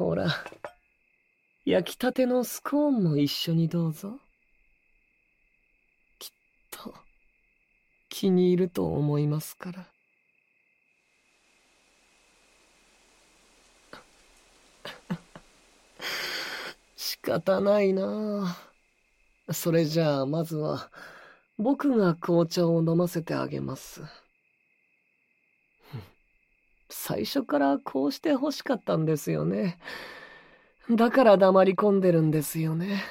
ほら、焼きたてのスコーンも一緒にどうぞ。きっと、気に入ると思いますから。仕方ないなそれじゃあ、まずは、僕が紅茶を飲ませてあげます。最初からこうして欲しかったんですよね。だから黙り込んでるんですよね。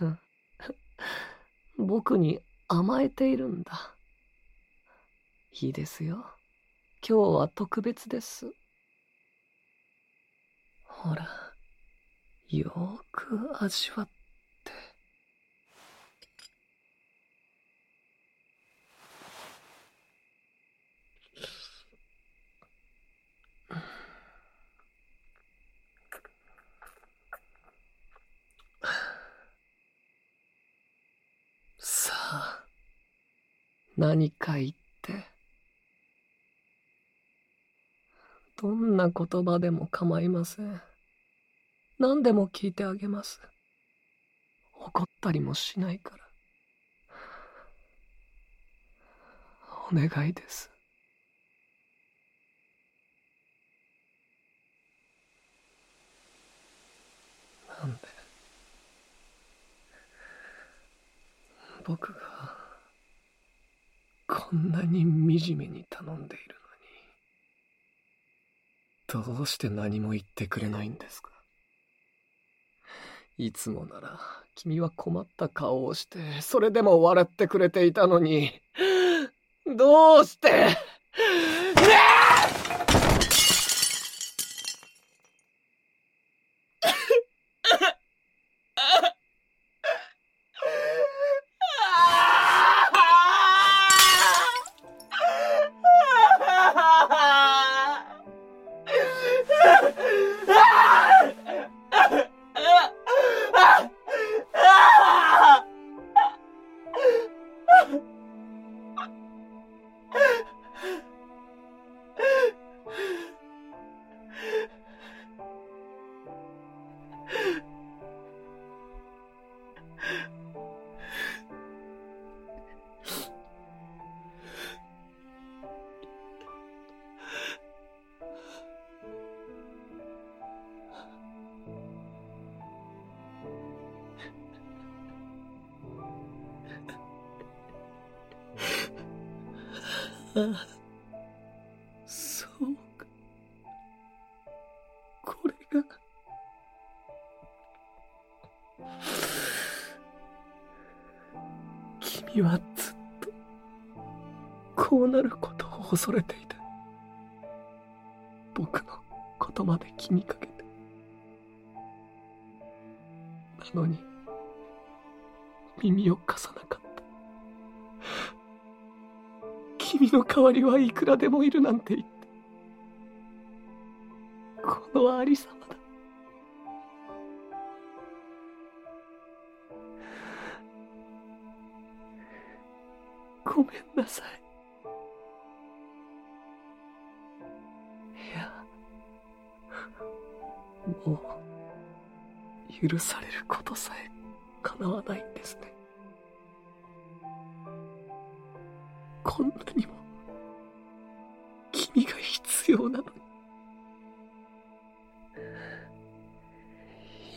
僕に甘えているんだ。いいですよ。今日は特別です。ほら、よーく味わって。何か言って。どんな言葉でも構いません。何でも聞いてあげます。怒ったりもしないから。お願いです。なんで？僕がんなに惨めに頼んでいるのに。どうして何も言ってくれないんですか？いつもなら君は困った顔をしてそれでも笑ってくれていたのに。どうして？そうか。これが君はずっとこうなることを恐れていた。僕のことまで気にかけて。なのに耳を貸さなかった。君の代わりはいくらでもいるなんて言って。このありさまだ。ごめんなさい。いや、もう、許されることさえ叶わないんですね。こんなにも、君が必要なのに。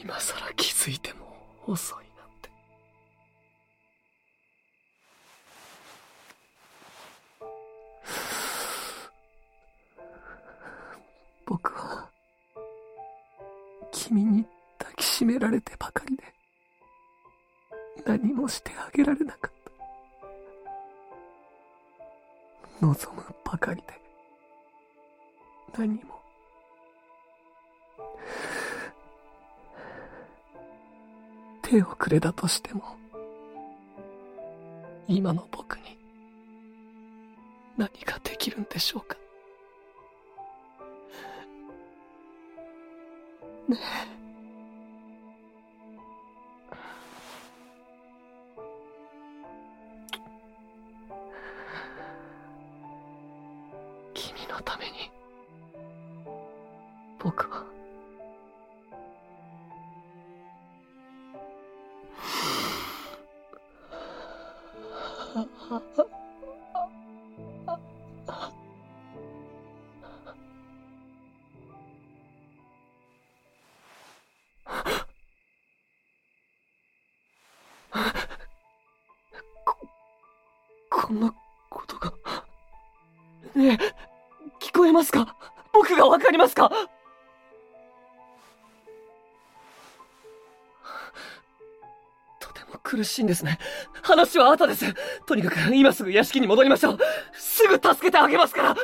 今さら気づいても遅いなんて。僕は、君に抱きしめられてばかりで、何もしてあげられなかった。望むばかりで何も。手をくれたとしても今の僕に何ができるんでしょうか。ねえ。ために、僕は、こ、こ のますか？僕がわかりますか？とても苦しいんですね。話は後です。とにかく今すぐ屋敷に戻りましょう。すぐ助けてあげますから